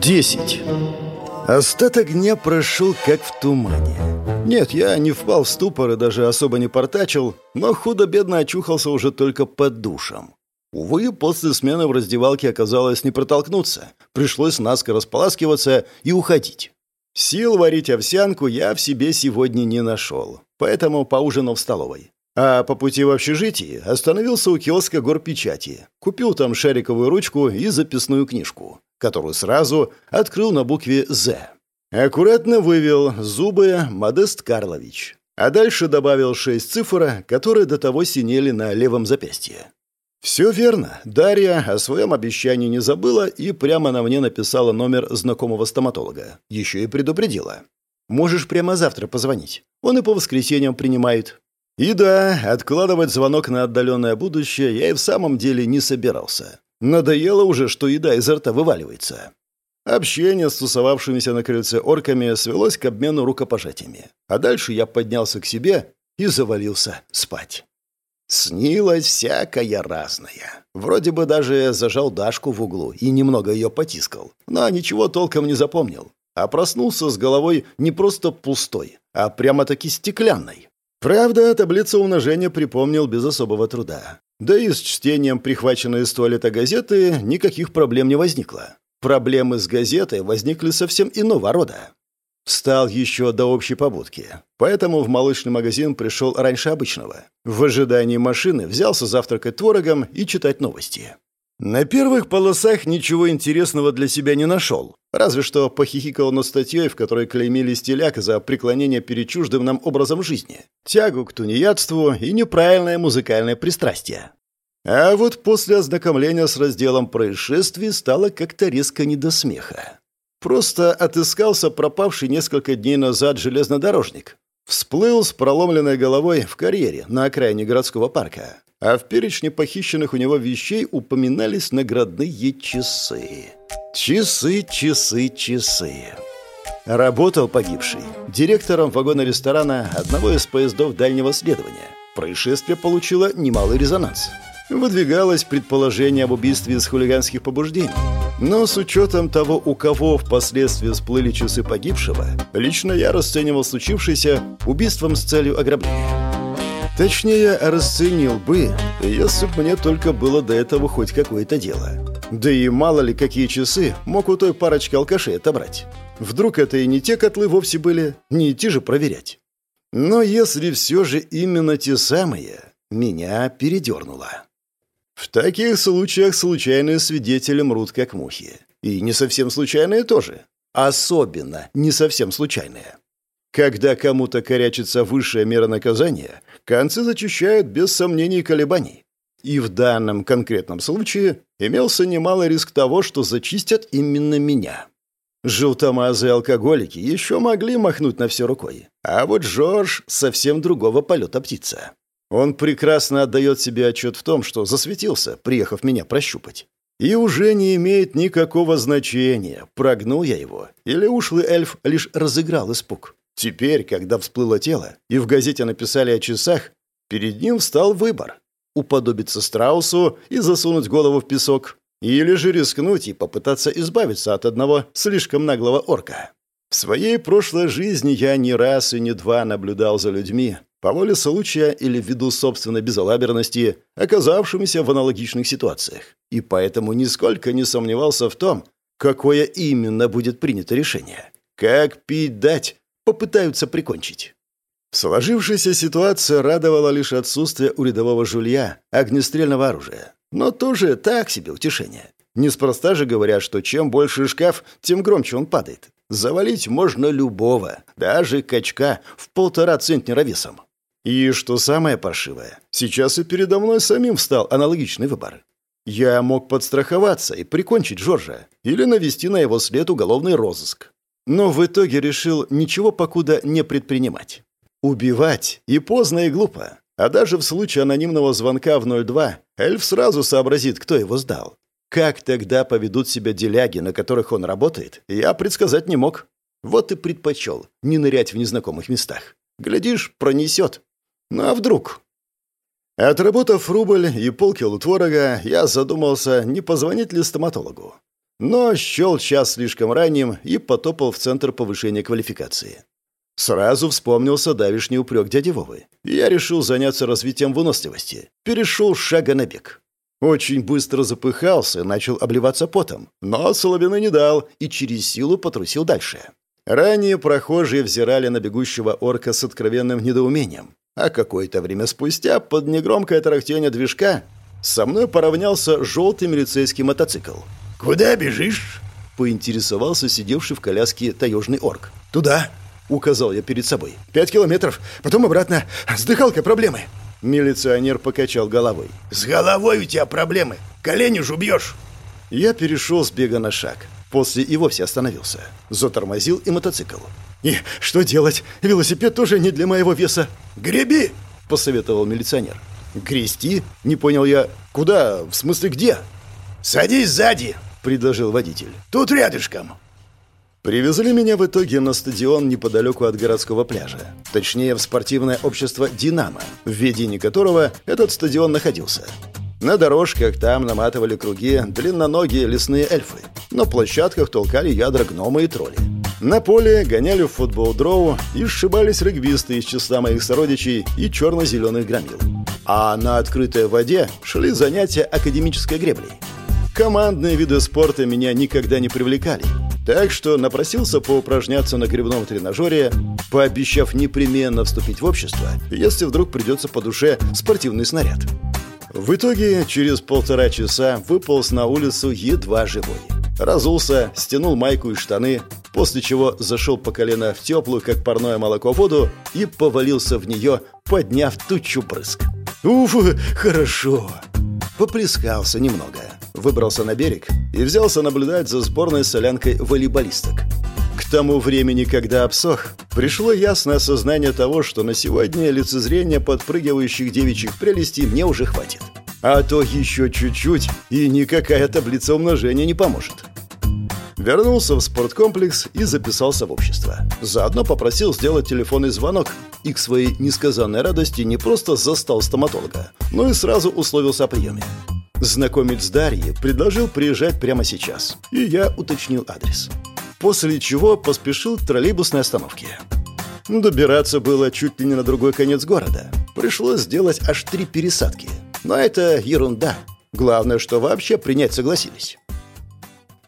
Десять. Остаток дня прошел как в тумане. Нет, я не впал в ступор и даже особо не портачил, но худо-бедно очухался уже только под душем. Увы, после смены в раздевалке оказалось не протолкнуться. Пришлось наскоро споласкиваться и уходить. Сил варить овсянку я в себе сегодня не нашел, поэтому поужинал в столовой. А по пути в общежитие остановился у киоска горпечати. Купил там шариковую ручку и записную книжку, которую сразу открыл на букве «З». Аккуратно вывел зубы Модест Карлович. А дальше добавил шесть цифр, которые до того синели на левом запястье. Все верно. Дарья о своем обещании не забыла и прямо на мне написала номер знакомого стоматолога. Еще и предупредила. «Можешь прямо завтра позвонить. Он и по воскресеньям принимает. И да, откладывать звонок на отдаленное будущее я и в самом деле не собирался. Надоело уже, что еда изо рта вываливается. Общение с тусовавшимися на крыльце орками свелось к обмену рукопожатиями. А дальше я поднялся к себе и завалился спать. Снилось всякое разное. Вроде бы даже зажал Дашку в углу и немного ее потискал, но ничего толком не запомнил. А проснулся с головой не просто пустой, а прямо-таки стеклянной. Правда, таблицу умножения припомнил без особого труда. Да и с чтением прихваченной из туалета газеты никаких проблем не возникло. Проблемы с газетой возникли совсем иного рода. Встал еще до общей побудки, поэтому в молочный магазин пришел раньше обычного. В ожидании машины взялся завтракать творогом и читать новости. На первых полосах ничего интересного для себя не нашел. Разве что похихикал над статьей, в которой клеймили стиляк за преклонение перед чуждым нам образом жизни, тягу к тунеядству и неправильное музыкальное пристрастие. А вот после ознакомления с разделом происшествий стало как-то резко не до смеха. Просто отыскался пропавший несколько дней назад железнодорожник. Всплыл с проломленной головой в карьере на окраине городского парка а в перечне похищенных у него вещей упоминались наградные часы. Часы, часы, часы. Работал погибший директором вагона-ресторана одного из поездов дальнего следования. Происшествие получило немалый резонанс. Выдвигалось предположение об убийстве из хулиганских побуждений. Но с учетом того, у кого впоследствии всплыли часы погибшего, лично я расценивал случившееся убийством с целью ограбления. Точнее, расценил бы, если бы мне только было до этого хоть какое-то дело. Да и мало ли какие часы мог у той парочки алкашей отобрать. Вдруг это и не те котлы вовсе были, не идти же проверять. Но если все же именно те самые, меня передернуло. В таких случаях случайные свидетели мрут как мухи. И не совсем случайные тоже. Особенно не совсем случайные. Когда кому-то корячится высшая мера наказания, концы зачищают без сомнений и колебаний. И в данном конкретном случае имелся немалый риск того, что зачистят именно меня. Желтомазые алкоголики еще могли махнуть на все рукой. А вот Жорж совсем другого полета птица. Он прекрасно отдает себе отчет в том, что засветился, приехав меня прощупать. И уже не имеет никакого значения, прогнул я его, или ушлый эльф лишь разыграл испуг. Теперь, когда всплыло тело и в газете написали о часах, перед ним встал выбор – уподобиться страусу и засунуть голову в песок, или же рискнуть и попытаться избавиться от одного слишком наглого орка. В своей прошлой жизни я не раз и не два наблюдал за людьми, по воле случая или ввиду собственной безалаберности, оказавшимися в аналогичных ситуациях, и поэтому нисколько не сомневался в том, какое именно будет принято решение. Как пить дать, попытаются прикончить. Сложившаяся ситуация радовала лишь отсутствие у рядового жулья огнестрельного оружия. Но тоже так себе утешение. Неспроста же говорят, что чем больше шкаф, тем громче он падает. Завалить можно любого, даже качка в полтора центнера весом. И что самое паршивое, сейчас и передо мной самим встал аналогичный выбор. Я мог подстраховаться и прикончить Жоржа или навести на его след уголовный розыск. Но в итоге решил ничего покуда не предпринимать. Убивать и поздно, и глупо. А даже в случае анонимного звонка в 02 эльф сразу сообразит, кто его сдал. Как тогда поведут себя деляги, на которых он работает, я предсказать не мог. Вот и предпочел не нырять в незнакомых местах. Глядишь, пронесет. Ну а вдруг? Отработав рубль и полкило творога, я задумался, не позвонить ли стоматологу. но счел час слишком ранним и потопал в центр повышения квалификации. Сразу вспомнился давишний упрек дяди Вовы. Я решил заняться развитием выносливости. Перешел с шага на бег. Очень быстро запыхался, начал обливаться потом, но слабины не дал и через силу потрусил дальше. Ранее прохожие взирали на бегущего орка с откровенным недоумением, а какое-то время спустя, под негромкое тарахтение движка, со мной поравнялся желтый милицейский мотоцикл. «Куда бежишь?» — поинтересовался сидевший в коляске таежный орк. «Туда», — указал я перед собой. «Пять километров, потом обратно. С дыхалкой проблемы». Милиционер покачал головой. «С головой у тебя проблемы. Колени ж убьешь». Я перешел с бега на шаг. После и вовсе остановился. Затормозил и мотоцикл. «И что делать? Велосипед тоже не для моего веса». «Греби!» — посоветовал милиционер. «Грести?» — не понял я. «Куда? В смысле где?» «Садись сзади!» — предложил водитель. «Тут рядышком». Привезли меня в итоге на стадион неподалеку от городского пляжа. Точнее, в спортивное общество «Динамо», в ведении которого этот стадион находился. На дорожках там наматывали круги длинноногие лесные эльфы. На площадках толкали ядра гномы и тролли. На поле гоняли в футбол дроу и сшибались регбисты из числа моих сородичей и черно-зеленых громил. А на открытой воде шли занятия академической греблей. Командные виды спорта меня никогда не привлекали, так что напросился поупражняться на грибном тренажере, пообещав непременно вступить в общество, если вдруг придется по душе спортивный снаряд. В итоге через полтора часа выполз на улицу едва живой. Разулся, стянул майку и штаны, после чего зашел по колено в теплую, как парное молоко, воду и повалился в нее, подняв тучу брызг. «Уф, хорошо!» Поплескался немного выбрался на берег и взялся наблюдать за сборной солянкой волейболисток. К тому времени, когда обсох, пришло ясное осознание того, что на сегодня лицезрение подпрыгивающих девичьих прелестей мне уже хватит. А то еще чуть-чуть, и никакая таблица умножения не поможет. Вернулся в спорткомплекс и записался в общество. Заодно попросил сделать телефонный звонок и к своей несказанной радости не просто застал стоматолога, но и сразу условился о приеме. Знакомец Дарьи предложил приезжать прямо сейчас, и я уточнил адрес. После чего поспешил к троллейбусной остановке. Добираться было чуть ли не на другой конец города. Пришлось сделать аж три пересадки. Но это ерунда. Главное, что вообще принять согласились.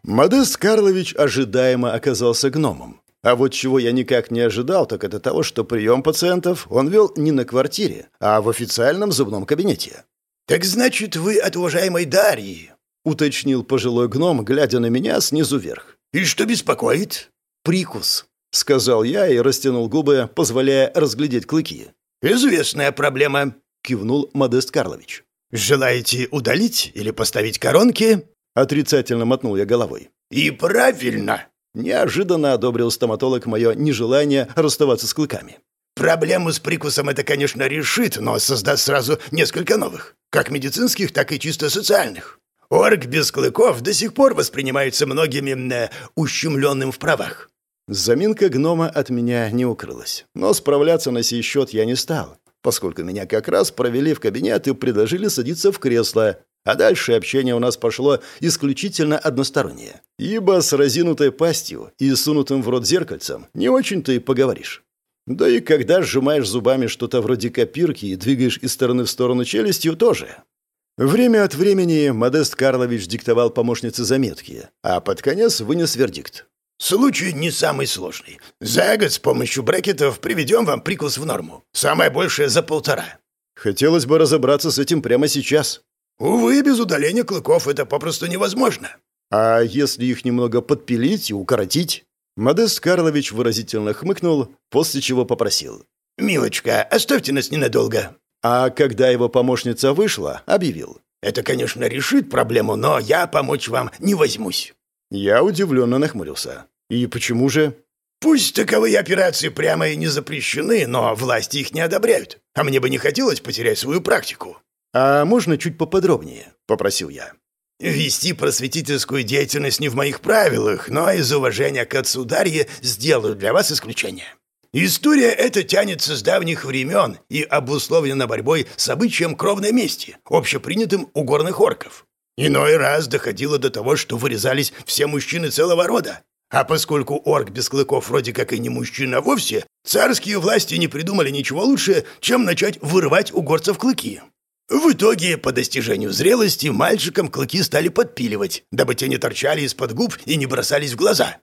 Модест Карлович ожидаемо оказался гномом. А вот чего я никак не ожидал, так это того, что прием пациентов он вел не на квартире, а в официальном зубном кабинете. «Так значит, вы от уважаемой Дарьи?» — уточнил пожилой гном, глядя на меня снизу вверх. «И что беспокоит?» «Прикус», — сказал я и растянул губы, позволяя разглядеть клыки. «Известная проблема», — кивнул Модест Карлович. «Желаете удалить или поставить коронки?» Отрицательно мотнул я головой. «И правильно!» Неожиданно одобрил стоматолог мое нежелание расставаться с клыками. Проблему с прикусом это, конечно, решит, но создаст сразу несколько новых, как медицинских, так и чисто социальных. Орк без клыков до сих пор воспринимается многими э, ущемленным в правах. Заминка гнома от меня не укрылась, но справляться на сей счет я не стал, поскольку меня как раз провели в кабинет и предложили садиться в кресло, а дальше общение у нас пошло исключительно одностороннее, ибо с разинутой пастью и сунутым в рот зеркальцем не очень-то и поговоришь. Да и когда сжимаешь зубами что-то вроде копирки и двигаешь из стороны в сторону челюстью, тоже. Время от времени Модест Карлович диктовал помощнице заметки, а под конец вынес вердикт. «Случай не самый сложный. За год с помощью брекетов приведем вам прикус в норму. Самое большее за полтора». Хотелось бы разобраться с этим прямо сейчас. Увы, без удаления клыков это попросту невозможно. А если их немного подпилить и укоротить? Модест Карлович выразительно хмыкнул, после чего попросил. «Милочка, оставьте нас ненадолго». А когда его помощница вышла, объявил. «Это, конечно, решит проблему, но я помочь вам не возьмусь». Я удивленно нахмурился. «И почему же?» «Пусть таковые операции прямо и не запрещены, но власти их не одобряют. А мне бы не хотелось потерять свою практику». «А можно чуть поподробнее?» — попросил я. Вести просветительскую деятельность не в моих правилах, но из уважения к отцу Дарье сделаю для вас исключение. История эта тянется с давних времен и обусловлена борьбой с обычаем кровной мести, общепринятым у горных орков. Иной раз доходило до того, что вырезались все мужчины целого рода. А поскольку орк без клыков вроде как и не мужчина вовсе, царские власти не придумали ничего лучше, чем начать вырывать у горцев клыки. В итоге, по достижению зрелости, мальчикам клыки стали подпиливать, дабы те не торчали из-под губ и не бросались в глаза.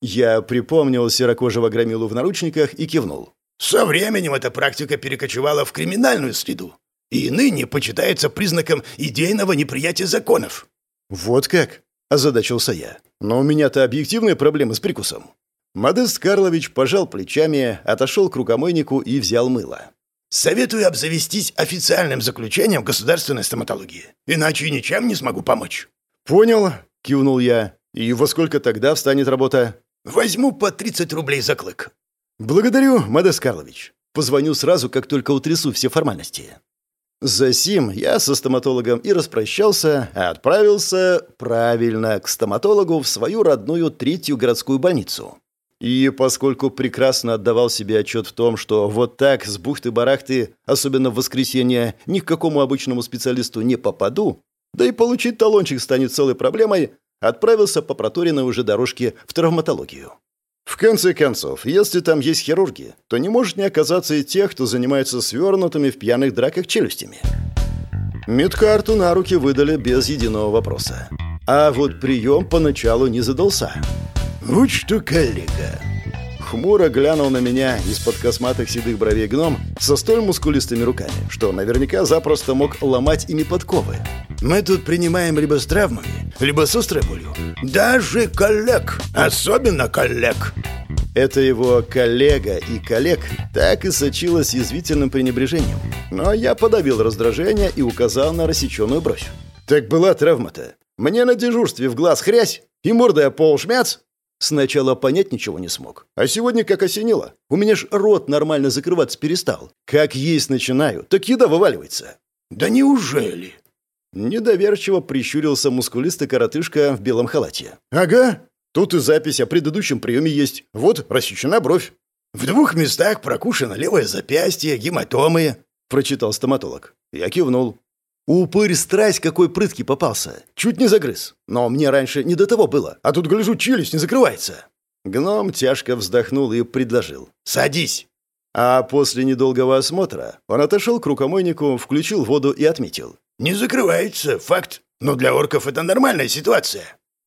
Я припомнил серокожего громилу в наручниках и кивнул. Со временем эта практика перекочевала в криминальную среду и ныне почитается признаком идейного неприятия законов. «Вот как?» – озадачился я. «Но у меня-то объективные проблемы с прикусом». Модест Карлович пожал плечами, отошел к рукомойнику и взял мыло. «Советую обзавестись официальным заключением государственной стоматологии, иначе ничем не смогу помочь». «Понял», – кивнул я. «И во сколько тогда встанет работа?» «Возьму по 30 рублей за клык». «Благодарю, Модест Карлович. Позвоню сразу, как только утрясу все формальности». За сим я со стоматологом и распрощался, а отправился, правильно, к стоматологу в свою родную третью городскую больницу. И поскольку прекрасно отдавал себе отчет в том, что вот так с бухты-барахты, особенно в воскресенье, ни к какому обычному специалисту не попаду, да и получить талончик станет целой проблемой, отправился по проторенной уже дорожке в травматологию. В конце концов, если там есть хирурги, то не может не оказаться и тех, кто занимается свернутыми в пьяных драках челюстями. Медкарту на руки выдали без единого вопроса. А вот прием поначалу не задался. «Вот что, коллега!» Хмуро глянул на меня из-под косматых седых бровей гном со столь мускулистыми руками, что наверняка запросто мог ломать ими подковы. «Мы тут принимаем либо с травмами, либо с острой болью. Даже коллег, особенно коллег. Это его коллега и коллег так и сочилось язвительным пренебрежением. Но я подавил раздражение и указал на рассеченную бровь. Так была травма-то. Мне на дежурстве в глаз хрясь и мордой о пол шмяц. Сначала понять ничего не смог. А сегодня как осенило. У меня ж рот нормально закрываться перестал. Как есть начинаю, так еда вываливается. Да неужели? Недоверчиво прищурился мускулистый коротышка в белом халате. «Ага, тут и запись о предыдущем приеме есть. Вот, рассечена бровь». «В двух местах прокушено левое запястье, гематомы», — прочитал стоматолог. Я кивнул. Упырь страсть какой прытки попался. Чуть не загрыз. Но мне раньше не до того было. А тут, гляжу, челюсть не закрывается. Гном тяжко вздохнул и предложил. «Садись». А после недолгого осмотра он отошел к рукомойнику, включил воду и отметил. «Не закрывается, факт. Но для орков это нормальная ситуация.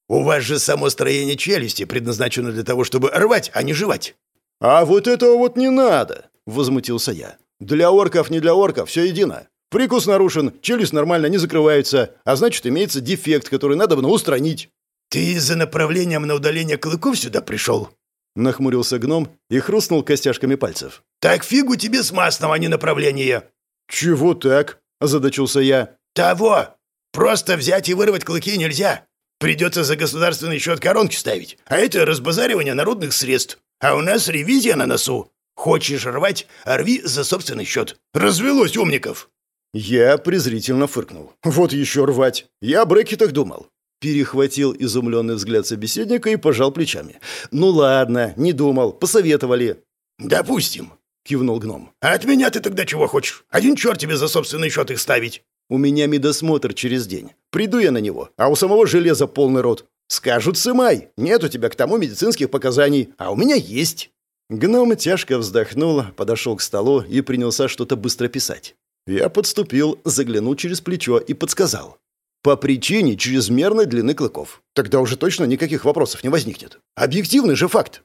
У вас же само строение челюсти предназначено для того, чтобы рвать, а не жевать». «А вот этого вот не надо!» — возмутился я. «Для орков, не для орков, все едино. Прикус нарушен, челюсть нормально не закрывается, а значит, имеется дефект, который надо бы устранить». «Ты за направлением на удаление клыков сюда пришел?» Нахмурился гном и хрустнул костяшками пальцев. «Так фигу тебе с масного, а не направления!» «Чего так?» – озадачился я. «Того! Просто взять и вырвать клыки нельзя. Придется за государственный счет коронки ставить. А это разбазаривание народных средств. А у нас ревизия на носу. Хочешь рвать – рви за собственный счет. Развелось умников!» Я презрительно фыркнул. «Вот еще рвать! Я о брекетах думал!» Перехватил изумленный взгляд собеседника и пожал плечами. «Ну ладно, не думал, посоветовали». «Допустим», — кивнул гном. «А от меня ты тогда чего хочешь? Один черт тебе за собственный счет их ставить». У меня медосмотр через день. Приду я на него, а у самого железа полный рот. Скажут, сымай, нет у тебя к тому медицинских показаний, а у меня есть». Гном тяжко вздохнул, подошел к столу и принялся что-то быстро писать. Я подступил, заглянул через плечо и подсказал. По причине чрезмерной длины клыков. Тогда уже точно никаких вопросов не возникнет. Объективный же факт.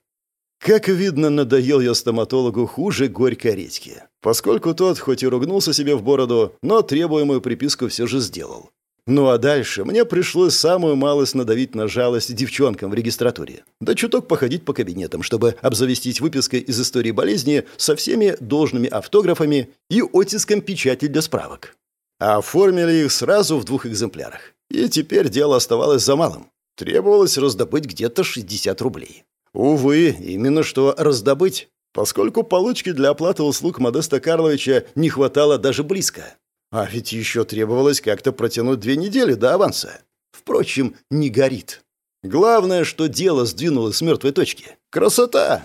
Как видно, надоел я стоматологу хуже горькой редьки, поскольку тот хоть и ругнулся себе в бороду, но требуемую приписку все же сделал. Ну а дальше мне пришлось самую малость надавить на жалость девчонкам в регистратуре. Да чуток походить по кабинетам, чтобы обзавестись выпиской из истории болезни со всеми должными автографами и оттиском печати для справок. Оформили их сразу в двух экземплярах. И теперь дело оставалось за малым. Требовалось раздобыть где-то 60 рублей. Увы, именно что раздобыть, поскольку получки для оплаты услуг Модеста Карловича не хватало даже близко. А ведь еще требовалось как-то протянуть две недели до аванса. Впрочем, не горит. Главное, что дело сдвинулось с мертвой точки. Красота!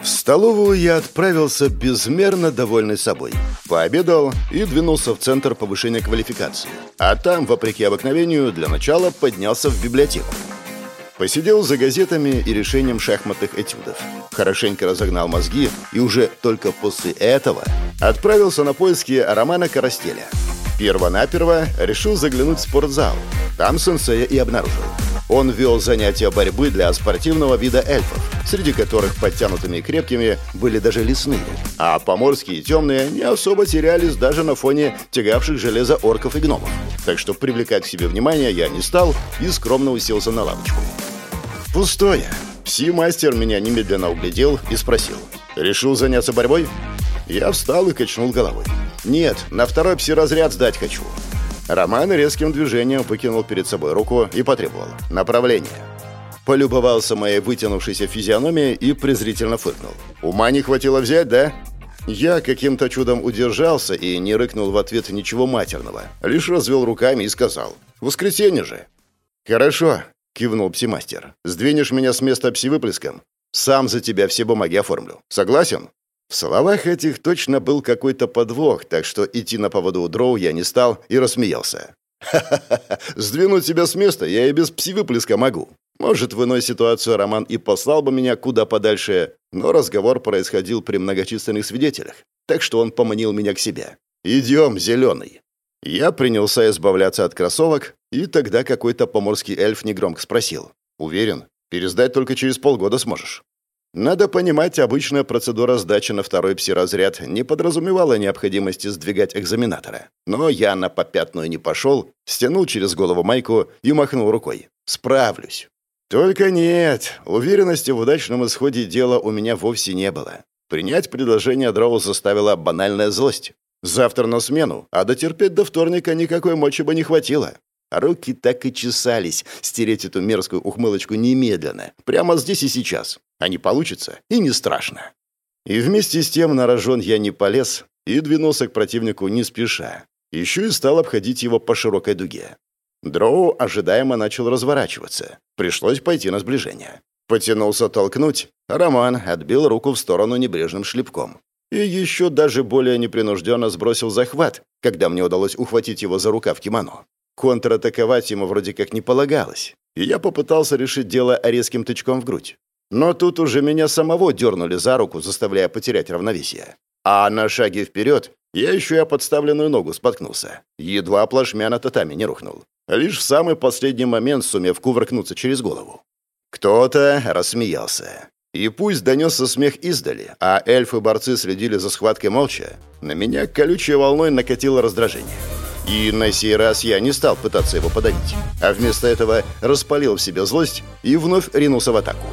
В столовую я отправился безмерно довольный собой. Пообедал и двинулся в центр повышения квалификации. А там, вопреки обыкновению, для начала поднялся в библиотеку. Посидел за газетами и решением шахматных этюдов. Хорошенько разогнал мозги и уже только после этого отправился на поиски романа Карастеля. Первонаперво решил заглянуть в спортзал. Там сенсея и обнаружил. Он вел занятия борьбы для спортивного вида эльфов, среди которых подтянутыми и крепкими были даже лесные, а поморские и темные не особо терялись даже на фоне тягавших железо орков и гномов. Так что привлекать к себе внимание я не стал и скромно уселся на лавочку. Пустое. Пси-мастер меня немедленно углядел и спросил. «Решил заняться борьбой?» Я встал и качнул головой. «Нет, на второй пси-разряд сдать хочу. Роман резким движением выкинул перед собой руку и потребовал направление. Полюбовался моей вытянувшейся физиономией и презрительно фыркнул. «Ума не хватило взять, да?» Я каким-то чудом удержался и не рыкнул в ответ ничего матерного. Лишь развел руками и сказал. «Воскресенье же!» «Хорошо», — кивнул псимастер. «Сдвинешь меня с места псивыплеском? Сам за тебя все бумаги оформлю. Согласен?» В словах этих точно был какой-то подвох, так что идти на поводу у дроу я не стал и рассмеялся. «Ха-ха-ха! Сдвинуть себя с места я и без пси-выплеска могу. Может, в иной ситуации Роман и послал бы меня куда подальше, но разговор происходил при многочисленных свидетелях, так что он поманил меня к себе. «Идем, зеленый!» Я принялся избавляться от кроссовок, и тогда какой-то поморский эльф негромко спросил. «Уверен, пересдать только через полгода сможешь». Надо понимать, обычная процедура сдачи на второй пси-разряд не подразумевала необходимости сдвигать экзаменатора. Но я на попятную не пошел, стянул через голову майку и махнул рукой. «Справлюсь». Только нет, уверенности в удачном исходе дела у меня вовсе не было. Принять предложение Дроу заставила банальная злость. Завтра на смену, а дотерпеть до вторника никакой мочи бы не хватило. Руки так и чесались стереть эту мерзкую ухмылочку немедленно, прямо здесь и сейчас. А не получится, и не страшно. И вместе с тем на рожон я не полез и двинулся к противнику не спеша. Еще и стал обходить его по широкой дуге. Дроу ожидаемо начал разворачиваться. Пришлось пойти на сближение. Потянулся толкнуть, Роман отбил руку в сторону небрежным шлепком. И еще даже более непринужденно сбросил захват, когда мне удалось ухватить его за рукав кимоно. Контратаковать ему вроде как не полагалось, и я попытался решить дело резким тычком в грудь. Но тут уже меня самого дернули за руку, заставляя потерять равновесие. А на шаге вперед я еще и о подставленную ногу споткнулся. Едва плашмя на татами не рухнул. Лишь в самый последний момент сумев кувыркнуться через голову. Кто-то рассмеялся. И пусть донесся смех издали, а эльфы-борцы следили за схваткой молча, на меня колючей волной накатило раздражение. И на сей раз я не стал пытаться его подавить, а вместо этого распалил в себе злость и вновь ринулся в атаку.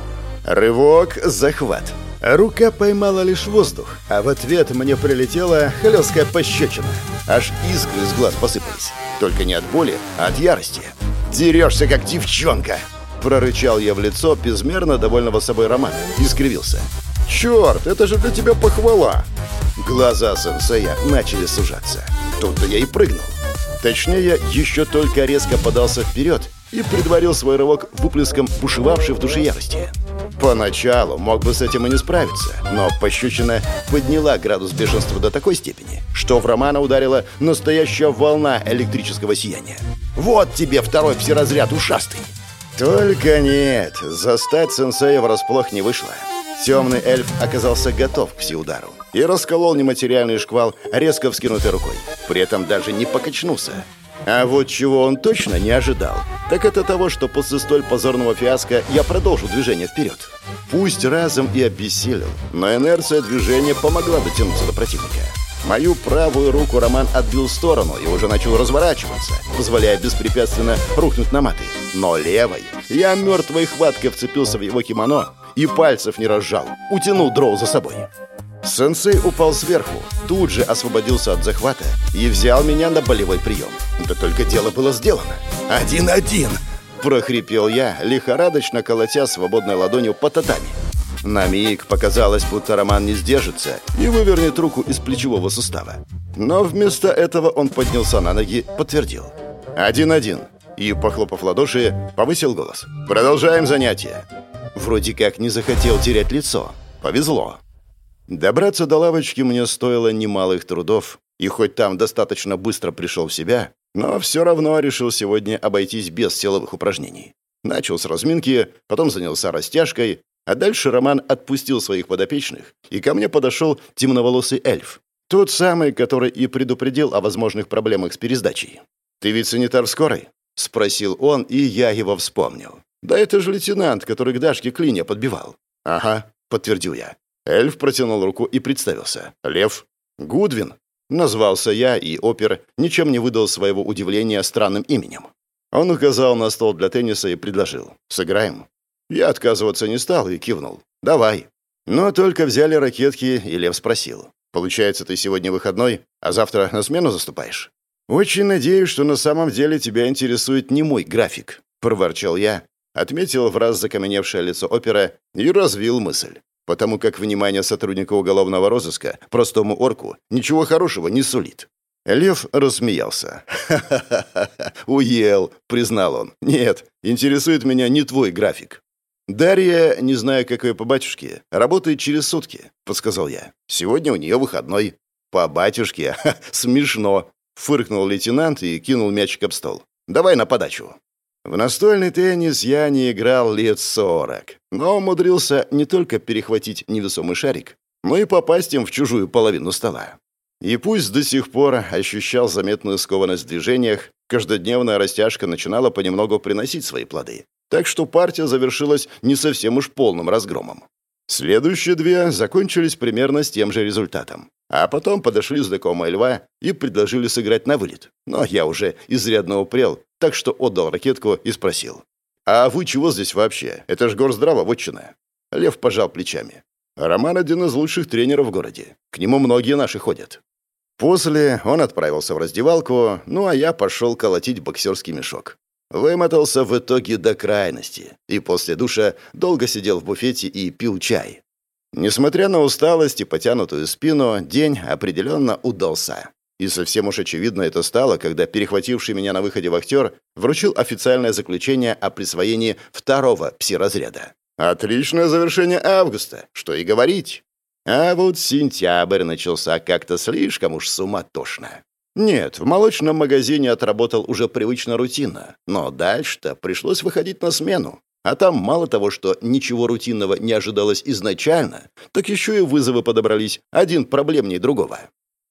Рывок, захват. Рука поймала лишь воздух, а в ответ мне прилетела хлесткая пощечина. Аж искры из глаз посыпались. Только не от боли, а от ярости. «Дерешься, как девчонка!» Прорычал я в лицо безмерно довольного собой Романа и скривился. «Черт, это же для тебя похвала!» Глаза сенсея начали сужаться. Тут-то я и прыгнул. Точнее, еще только резко подался вперед и предварил свой рывок выплеском бушевавшей в душе ярости. Поначалу мог бы с этим и не справиться, но пощечина подняла градус бешенства до такой степени, что в Романа ударила настоящая волна электрического сияния. «Вот тебе второй всеразряд ушастый!» Только нет, застать сенсея врасплох не вышло. Темный эльф оказался готов к всеудару и расколол нематериальный шквал резко вскинутой рукой. При этом даже не покачнулся. А вот чего он точно не ожидал, так это того, что после столь позорного фиаско я продолжу движение вперед. Пусть разом и обессилел, но инерция движения помогла дотянуться до противника. Мою правую руку Роман отбил в сторону и уже начал разворачиваться, позволяя беспрепятственно рухнуть на маты. Но левой я мертвой хваткой вцепился в его кимоно и пальцев не разжал, утянул дроу за собой. Сенсей упал сверху, тут же освободился от захвата и взял меня на болевой прием. Да только дело было сделано. «Один-один!» – прохрипел я, лихорадочно колотя свободной ладонью по татами. На миг показалось, будто Роман не сдержится и вывернет руку из плечевого сустава. Но вместо этого он поднялся на ноги, подтвердил. «Один-один!» И, похлопав ладоши, повысил голос. «Продолжаем занятие!» Вроде как не захотел терять лицо. Повезло. Добраться до лавочки мне стоило немалых трудов, и хоть там достаточно быстро пришел в себя, но все равно решил сегодня обойтись без силовых упражнений. Начал с разминки, потом занялся растяжкой, а дальше Роман отпустил своих подопечных, и ко мне подошел темноволосый эльф. Тот самый, который и предупредил о возможных проблемах с пересдачей. «Ты ведь санитар скорой?» — спросил он, и я его вспомнил. «Да это же лейтенант, который к Дашке клинья подбивал». «Ага», — подтвердил я. Эльф протянул руку и представился. «Лев». «Гудвин». Назвался я, и опер ничем не выдал своего удивления странным именем. Он указал на стол для тенниса и предложил. «Сыграем?» Я отказываться не стал и кивнул. «Давай». Но только взяли ракетки, и Лев спросил. «Получается, ты сегодня выходной, а завтра на смену заступаешь?» «Очень надеюсь, что на самом деле тебя интересует не мой график», — проворчал я, отметил в раз закаменевшее лицо опера и развил мысль. Потому как внимание сотрудника уголовного розыска простому орку ничего хорошего не сулит. Лев рассмеялся. «Ха-ха-ха! Уел!» — признал он. «Нет, интересует меня не твой график». «Дарья, не знаю, какой по батюшке, работает через сутки», — подсказал я. «Сегодня у нее выходной». «По батюшке? Ха, смешно!» — фыркнул лейтенант и кинул мячик об стол. «Давай на подачу». В настольный теннис я не играл лет сорок, но умудрился не только перехватить невесомый шарик, но и попасть им в чужую половину стола. И пусть до сих пор ощущал заметную скованность в движениях, каждодневная растяжка начинала понемногу приносить свои плоды. Так что партия завершилась не совсем уж полным разгромом. Следующие две закончились примерно с тем же результатом. А потом подошли знакомые льва и предложили сыграть на вылет. Но я уже изрядно упрел, так что отдал ракетку и спросил. «А вы чего здесь вообще? Это ж горздрава, вотчина». Лев пожал плечами. «Роман один из лучших тренеров в городе. К нему многие наши ходят. После он отправился в раздевалку, ну а я пошел колотить боксерский мешок. Вымотался в итоге до крайности, и после душа долго сидел в буфете и пил чай. Несмотря на усталость и потянутую спину, день определенно удался. И совсем уж очевидно это стало, когда перехвативший меня на выходе вахтер вручил официальное заключение о присвоении второго пси-разряда. Отличное завершение августа, что и говорить. А вот сентябрь начался как-то слишком уж суматошно. Нет, в молочном магазине отработал уже привычно рутинно, но дальше-то пришлось выходить на смену. А там мало того, что ничего рутинного не ожидалось изначально, так еще и вызовы подобрались, один проблемней другого.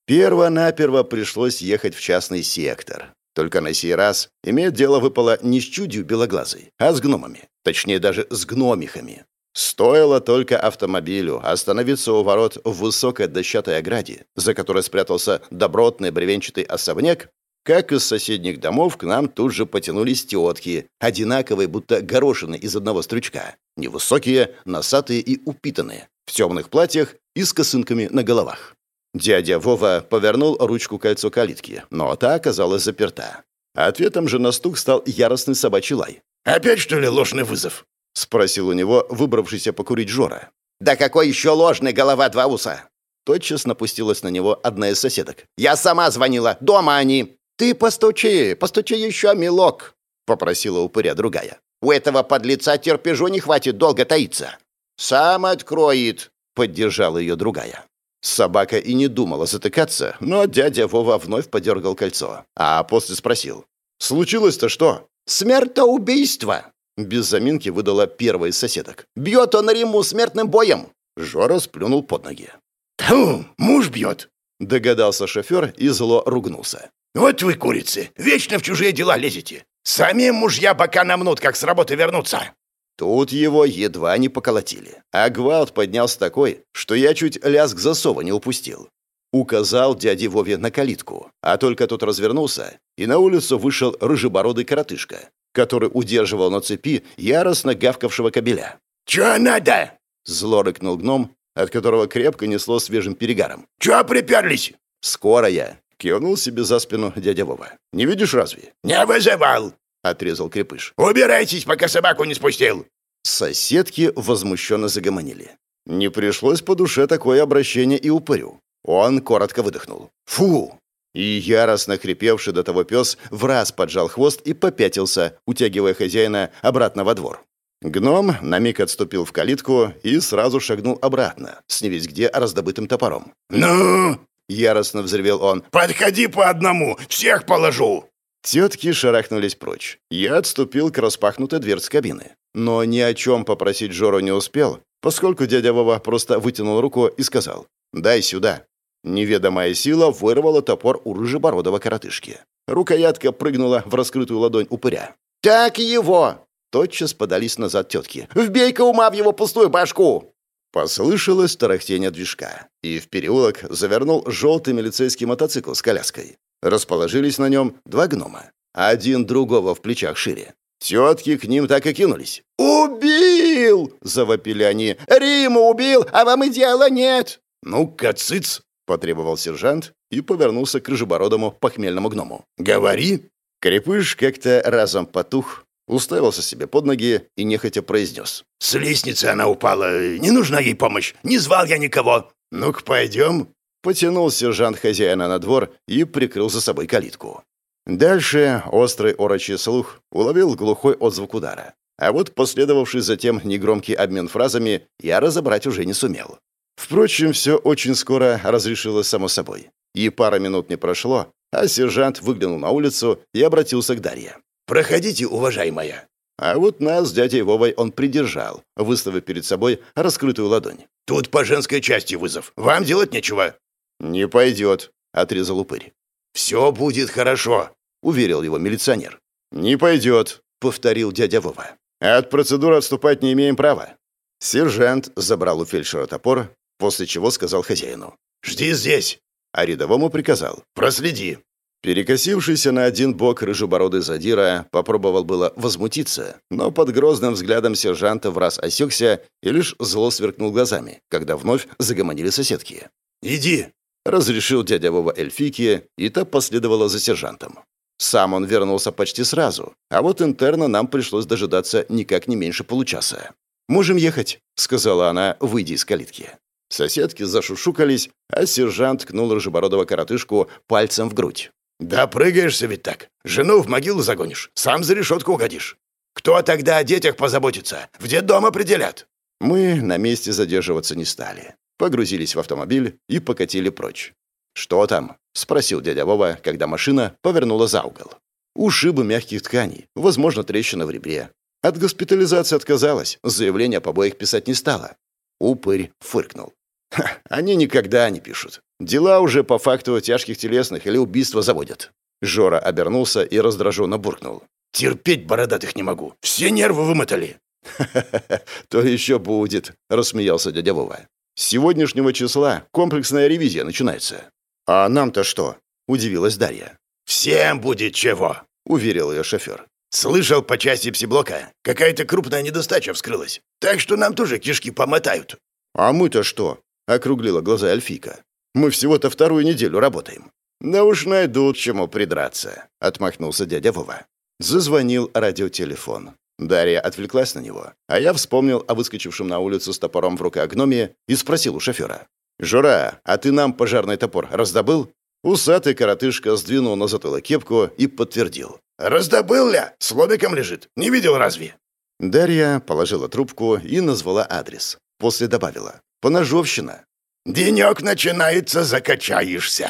Перво-наперво пришлось ехать в частный сектор. Только на сей раз иметь дело выпало не с чудью белоглазой, а с гномами. Точнее, даже с гномихами. Стоило только автомобилю остановиться у ворот в высокой дощатой ограде, за которой спрятался добротный бревенчатый особняк, как из соседних домов к нам тут же потянулись тетки, одинаковые, будто горошины из одного стручка. Невысокие, носатые и упитанные, в темных платьях и с косынками на головах. Дядя Вова повернул ручку кольцо калитки, но та оказалась заперта. Ответом же на стук стал яростный собачий лай. «Опять, что ли, ложный вызов?» — спросил у него выбравшийся покурить Жора. «Да какой еще ложный голова два уса?» Тотчас напустилась на него одна из соседок. «Я сама звонила. Дома они!» «Ты постучи, постучи еще, милок!» — попросила упыря другая. «У этого подлеца терпежу не хватит долго таиться». «Сам откроет!» — поддержала ее другая. Собака и не думала затыкаться, но дядя Вова вновь подергал кольцо, а после спросил. «Случилось-то что?» «Смертоубийство!» Без заминки выдала первая из соседок. «Бьет он Риму смертным боем!» Жора сплюнул под ноги. «Тьфу, муж бьет!» Догадался шофер и зло ругнулся. «Вот вы, курицы, вечно в чужие дела лезете. Сами мужья бока намнут, как с работы вернутся!» Тут его едва не поколотили. А гвалт поднялся такой, что я чуть лязг засова не упустил. Указал дяде Вове на калитку, а только тот развернулся, и на улицу вышел рыжебородый коротышка который удерживал на цепи яростно гавкавшего кобеля. «Чё надо?» — зло рыкнул гном, от которого крепко несло свежим перегаром. «Чё приперлись?» «Скоро я!» — кивнул себе за спину дядя Вова. «Не видишь разве?» «Не вызывал!» — отрезал крепыш. «Убирайтесь, пока собаку не спустил!» Соседки возмущенно загомонили. Не пришлось по душе такое обращение и упырю. Он коротко выдохнул. «Фу!» И яростно хрипевший до того пес в раз поджал хвост и попятился, утягивая хозяина обратно во двор. Гном на миг отступил в калитку и сразу шагнул обратно, с невесть где раздобытым топором. «Ну?» — яростно взревел он. «Подходи по одному, всех положу!» Тетки шарахнулись прочь. Я отступил к распахнутой дверце кабины. Но ни о чем попросить Жору не успел, поскольку дядя Вова просто вытянул руку и сказал «Дай сюда». Неведомая сила вырвала топор у рыжебородого коротышки. Рукоятка прыгнула в раскрытую ладонь упыря. «Так его!» Тотчас подались назад тетки. «Вбей-ка ума в его пустую башку!» Послышалось тарахтение движка, и в переулок завернул желтый милицейский мотоцикл с коляской. Расположились на нем два гнома, один другого в плечах шире. Тетки к ним так и кинулись. «Убил!» — завопили они. «Риму убил, а вам и дела нет!» «Ну-ка, цыц!» — потребовал сержант и повернулся к рыжебородому похмельному гному. «Говори!» Крепыш как-то разом потух, уставился себе под ноги и нехотя произнес. «С лестницы она упала. Не нужна ей помощь. Не звал я никого. Ну-ка, пойдем». Потянул сержант хозяина на двор и прикрыл за собой калитку. Дальше острый орочий слух уловил глухой отзвук удара. А вот последовавший затем негромкий обмен фразами я разобрать уже не сумел. Впрочем, все очень скоро разрешилось само собой. И пара минут не прошло, а сержант выглянул на улицу и обратился к Дарье. «Проходите, уважаемая». А вот нас с дядей Вовой он придержал, выставив перед собой раскрытую ладонь. «Тут по женской части вызов. Вам делать нечего». «Не пойдет», — отрезал упырь. «Все будет хорошо», — уверил его милиционер. «Не пойдет», — повторил дядя Вова. «От процедуры отступать не имеем права». Сержант забрал у фельдшера топор, после чего сказал хозяину. «Жди здесь», а рядовому приказал. «Проследи». Перекосившийся на один бок рыжебородый задира попробовал было возмутиться, но под грозным взглядом сержанта в раз осекся и лишь зло сверкнул глазами, когда вновь загомонили соседки. «Иди!» — разрешил дядя Вова эльфийке, и та последовала за сержантом. Сам он вернулся почти сразу, а вот интерна нам пришлось дожидаться никак не меньше получаса. «Можем ехать», — сказала она, выйдя из калитки. Соседки зашушукались, а сержант ткнул рыжебородого коротышку пальцем в грудь. «Да прыгаешься ведь так. Жену в могилу загонишь, сам за решетку угодишь. Кто тогда о детях позаботится? В детдом определят». Мы на месте задерживаться не стали. Погрузились в автомобиль и покатили прочь. «Что там?» — спросил дядя Вова, когда машина повернула за угол. Ушибы мягких тканей, возможно, трещина в ребре. От госпитализации отказалась, заявление по побоях писать не стала. Упырь фыркнул. Ха, они никогда не пишут. Дела уже по факту тяжких телесных или убийства заводят. Жора обернулся и раздраженно буркнул. «Терпеть бородатых не могу. Все нервы вымотали». «Ха-ха-ха, то еще будет», — рассмеялся дядя Вова. «С сегодняшнего числа комплексная ревизия начинается». «А нам-то что?» — удивилась Дарья. «Всем будет чего», — уверил ее шофер. «Слышал по части псиблока. Какая-то крупная недостача вскрылась. Так что нам тоже кишки помотают». «А мы-то что?» — округлила глаза Альфика. «Мы всего-то вторую неделю работаем». «Да уж найдут чему придраться», — отмахнулся дядя Вова. Зазвонил радиотелефон. Дарья отвлеклась на него, а я вспомнил о выскочившем на улицу с топором в руках гноме и спросил у шофера. «Жура, а ты нам пожарный топор раздобыл?» Усатый коротышка сдвинул на затылок кепку и подтвердил. «Раздобыл ля? С лобиком лежит. Не видел разве?» Дарья положила трубку и назвала адрес. После добавила. «Поножовщина». «Денек начинается, закачаешься!»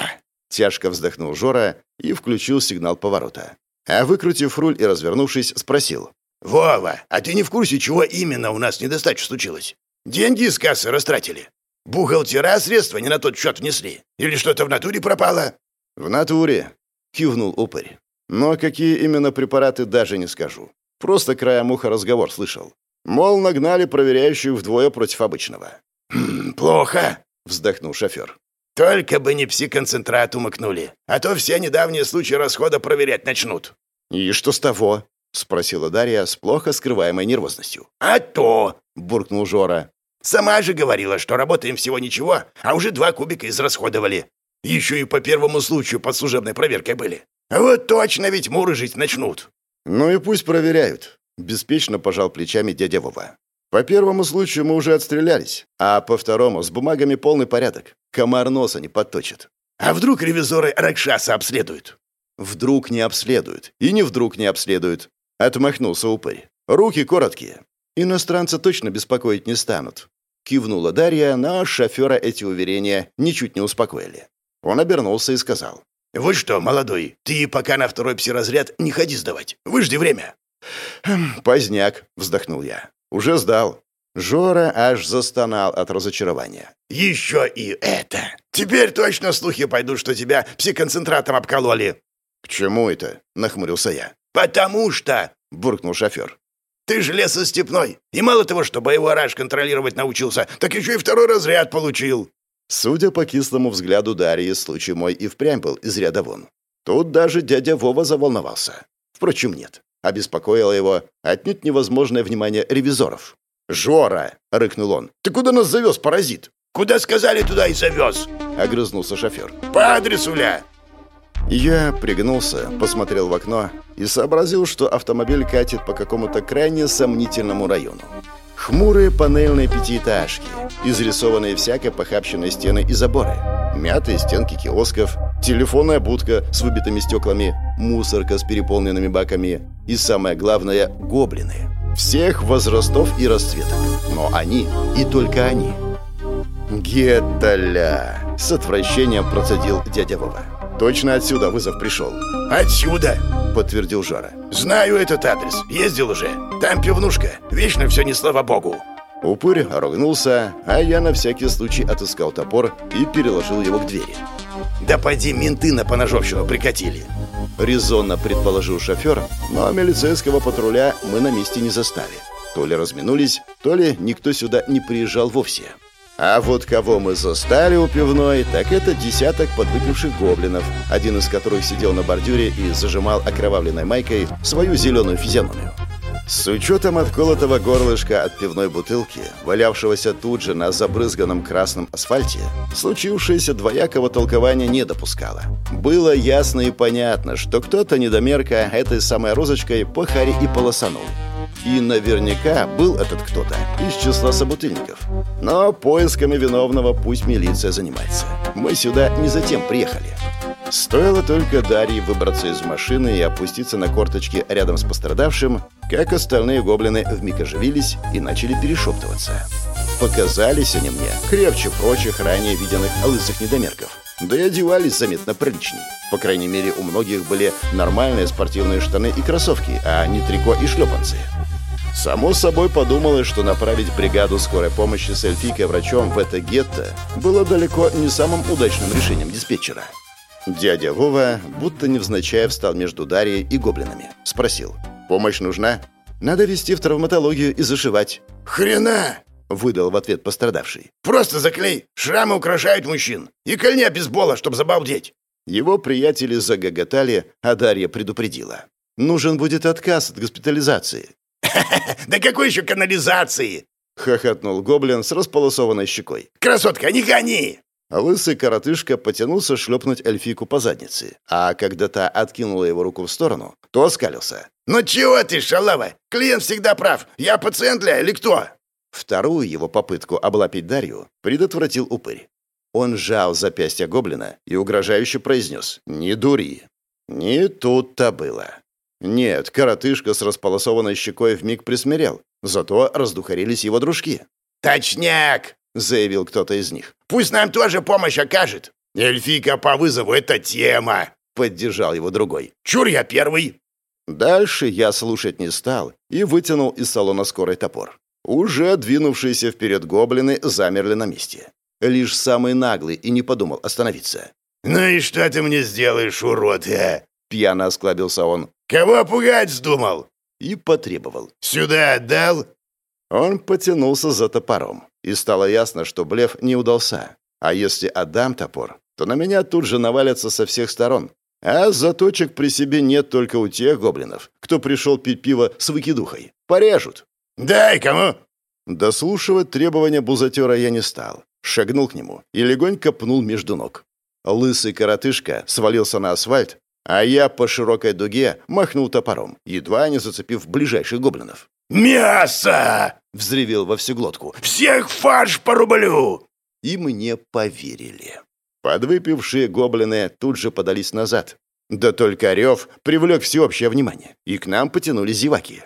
Тяжко вздохнул Жора и включил сигнал поворота. А выкрутив руль и развернувшись, спросил. «Вова, а ты не в курсе, чего именно у нас недостача случилось? Деньги из кассы растратили. Бухгалтера средства не на тот счет внесли. Или что-то в натуре пропало?» «В натуре», — кивнул упырь. «Но какие именно препараты, даже не скажу. Просто краем уха разговор слышал. Мол, нагнали проверяющих вдвое против обычного». «Хм, «Плохо», — вздохнул шофер. «Только бы не пси-концентрат умыкнули, а то все недавние случаи расхода проверять начнут». «И что с того?» — спросила Дарья с плохо скрываемой нервозностью. «А то!» — буркнул Жора. «Сама же говорила, что работаем всего ничего, а уже два кубика израсходовали. Еще и по первому случаю под служебной проверкой были. Вот точно ведь муры жить начнут». «Ну и пусть проверяют», — беспечно пожал плечами дядя Вова. По первому случаю мы уже отстрелялись, а по второму с бумагами полный порядок. Комар носа не подточит. А вдруг ревизоры Ракшаса обследуют? Вдруг не обследуют. И не вдруг не обследуют. Отмахнулся упырь. Руки короткие. Иностранца точно беспокоить не станут. Кивнула Дарья, но шофера эти уверения ничуть не успокоили. Он обернулся и сказал. «Вот что, молодой, ты пока на второй пси-разряд не ходи сдавать. Выжди время». «Хм, «Поздняк», — вздохнул я. «Уже сдал». Жора аж застонал от разочарования. «Еще и это! Теперь точно слухи пойдут, что тебя псиконцентратом обкололи!» «К чему это?» — нахмурился я. «Потому что...» — буркнул шофер. «Ты же лесостепной, и мало того, что боевой раж контролировать научился, так еще и второй разряд получил!» Судя по кислому взгляду Дарьи, случай мой и впрямь был из ряда вон. Тут даже дядя Вова заволновался. Впрочем, нет. Обеспокоило его отнюдь невозможное внимание ревизоров. «Жора!» — рыкнул он. «Ты куда нас завез, паразит?» «Куда сказали, туда и завез!» — огрызнулся шофер. «По адресу, ля!» Я пригнулся, посмотрел в окно и сообразил, что автомобиль катит по какому-то крайне сомнительному району. Хмурые панельные пятиэтажки, изрисованные всякой похабщенной стены и заборы, мятые стенки киосков, телефонная будка с выбитыми стеклами, мусорка с переполненными баками и, самое главное, гоблины. Всех возрастов и расцветок. Но они и только они. «Геталя!» — с отвращением процедил дядя Вова. «Точно отсюда вызов пришел». «Отсюда!» — подтвердил Жора. «Знаю этот адрес. Ездил уже. Там пивнушка. Вечно все не слава богу». Упырь ругнулся, а я на всякий случай отыскал топор и переложил его к двери. «Да поди, менты на поножовщину прикатили!» Резонно предположил шофер, но милицейского патруля мы на месте не застали. То ли разминулись, то ли никто сюда не приезжал вовсе. А вот кого мы застали у пивной, так это десяток подвыпивших гоблинов, один из которых сидел на бордюре и зажимал окровавленной майкой свою зеленую физиономию. С учетом отколотого горлышка от пивной бутылки, валявшегося тут же на забрызганном красном асфальте, случившееся двоякого толкования не допускало. Было ясно и понятно, что кто-то недомерка этой самой розочкой по харе и полосанул. И наверняка был этот кто-то из числа собутыльников. Но поисками виновного пусть милиция занимается. Мы сюда не затем приехали. Стоило только Дарье выбраться из машины и опуститься на корточки рядом с пострадавшим, как остальные гоблины вмиг оживились и начали перешептываться. Показались они мне крепче прочих ранее виденных лысых недомерков. Да и одевались заметно приличней. По крайней мере, у многих были нормальные спортивные штаны и кроссовки, а не трико и шлепанцы. Само собой подумалось, что направить бригаду скорой помощи с эльфийкой врачом в это гетто было далеко не самым удачным решением диспетчера. Дядя Вова будто невзначай встал между Дарьей и гоблинами. Спросил. «Помощь нужна? Надо вести в травматологию и зашивать». «Хрена!» — выдал в ответ пострадавший. «Просто заклей! Шрамы украшают мужчин! И кольня бейсбола, чтобы забалдеть!» Его приятели загоготали, а Дарья предупредила. «Нужен будет отказ от госпитализации». «Да какой еще канализации?» — хохотнул гоблин с располосованной щекой. «Красотка, не гони!» Лысый коротышка потянулся шлепнуть эльфийку по заднице, а когда та откинула его руку в сторону, то оскалился. «Ну чего ты, шалава? Клиент всегда прав. Я пациент для или кто?» Вторую его попытку облапить Дарью предотвратил упырь. Он сжал запястье гоблина и угрожающе произнес «Не дури». Не тут-то было. Нет, коротышка с располосованной щекой вмиг присмирел, зато раздухарились его дружки. «Точняк!» — заявил кто-то из них. «Пусть нам тоже помощь окажет!» «Эльфийка по вызову — это тема!» — поддержал его другой. «Чур я первый!» Дальше я слушать не стал и вытянул из салона скорый топор. Уже двинувшиеся вперед гоблины замерли на месте. Лишь самый наглый и не подумал остановиться. «Ну и что ты мне сделаешь, урод, а?» Пьяно осклабился он. «Кого пугать вздумал?» И потребовал. «Сюда отдал?» Он потянулся за топором, и стало ясно, что блеф не удался. А если отдам топор, то на меня тут же навалятся со всех сторон. А заточек при себе нет только у тех гоблинов, кто пришел пить пиво с выкидухой. Порежут. «Дай кому!» Дослушивать требования бузатера я не стал. Шагнул к нему и легонько пнул между ног. Лысый коротышка свалился на асфальт, а я по широкой дуге махнул топором, едва не зацепив ближайших гоблинов. «Мясо!» — взревел во всю глотку. «Всех фарш порублю!» И мне поверили. Подвыпившие гоблины тут же подались назад. Да только рев привлек всеобщее внимание, и к нам потянули зеваки.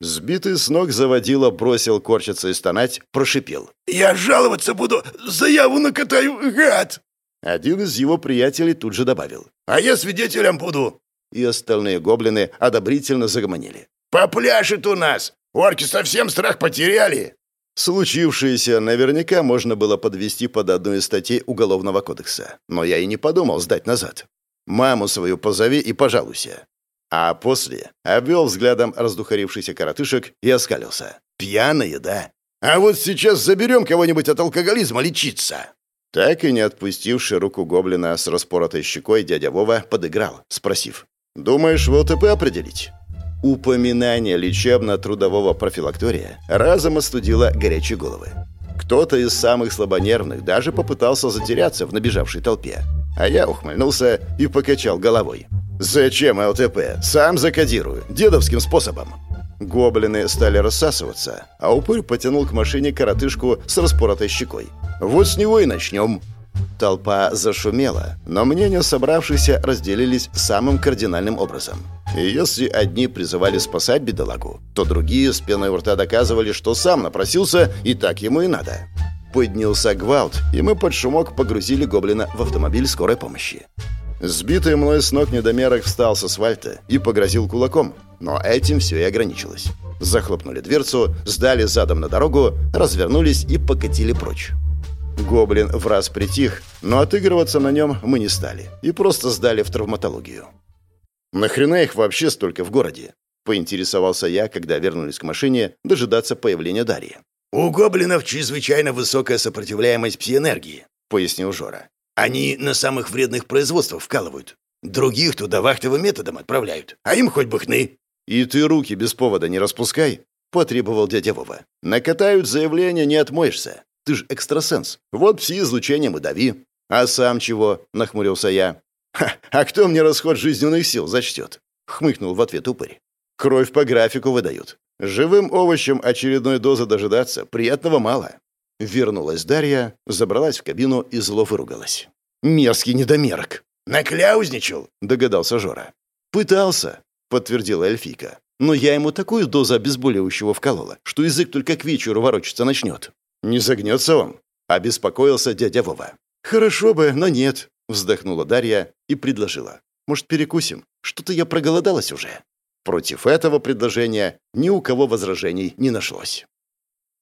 Сбитый с ног заводила, бросил корчиться и стонать, прошипел. «Я жаловаться буду, заяву накатаю, гад!» Один из его приятелей тут же добавил. «А я свидетелем буду!» И остальные гоблины одобрительно загомонили. «Попляшет у нас! Орки совсем страх потеряли!» Случившееся наверняка можно было подвести под одну из статей Уголовного кодекса. Но я и не подумал сдать назад. Маму свою позови и пожалуйся. А после обвел взглядом раздухарившийся коротышек и оскалился. «Пьяные, да? А вот сейчас заберем кого-нибудь от алкоголизма лечиться!» Так и не отпустивший руку гоблина с распоротой щекой, дядя Вова подыграл, спросив. «Думаешь, в ОТП определить?» Упоминание лечебно-трудового профилактория разом остудило горячие головы. Кто-то из самых слабонервных даже попытался затеряться в набежавшей толпе. А я ухмыльнулся и покачал головой. «Зачем ЛТП? Сам закодирую. Дедовским способом». Гоблины стали рассасываться, а упырь потянул к машине коротышку с распоротой щекой. «Вот с него и начнем». Толпа зашумела, но мнения собравшихся разделились самым кардинальным образом. И если одни призывали спасать бедолагу, то другие с пеной у рта доказывали, что сам напросился, и так ему и надо. Поднялся гвалт, и мы под шумок погрузили гоблина в автомобиль скорой помощи. Сбитый мной с ног недомерок встал с асфальта и погрозил кулаком, но этим все и ограничилось. Захлопнули дверцу, сдали задом на дорогу, развернулись и покатили прочь. Гоблин в раз притих, но отыгрываться на нем мы не стали и просто сдали в травматологию. «Нахрена их вообще столько в городе?» — поинтересовался я, когда вернулись к машине дожидаться появления Дарьи. «У гоблинов чрезвычайно высокая сопротивляемость псиэнергии», — пояснил Жора. «Они на самых вредных производствах вкалывают. Других туда вахтовым методом отправляют, а им хоть бы хны». «И ты руки без повода не распускай», — потребовал дядя Вова. «Накатают заявление, не отмоешься. Ты ж экстрасенс. Вот пси-излучением и дави». «А сам чего?» — нахмурился я. «Ха, а кто мне расход жизненных сил зачтет?» — хмыкнул в ответ упырь. «Кровь по графику выдают. Живым овощем очередной дозы дожидаться приятного мало». Вернулась Дарья, забралась в кабину и зло выругалась. «Мерзкий недомерок!» «Накляузничал!» — догадался Жора. «Пытался!» — подтвердила эльфийка. «Но я ему такую дозу обезболивающего вколола, что язык только к вечеру ворочаться начнет». «Не загнется он?» — обеспокоился дядя Вова. «Хорошо бы, но нет», — вздохнула Дарья и предложила. «Может, перекусим? Что-то я проголодалась уже». Против этого предложения ни у кого возражений не нашлось.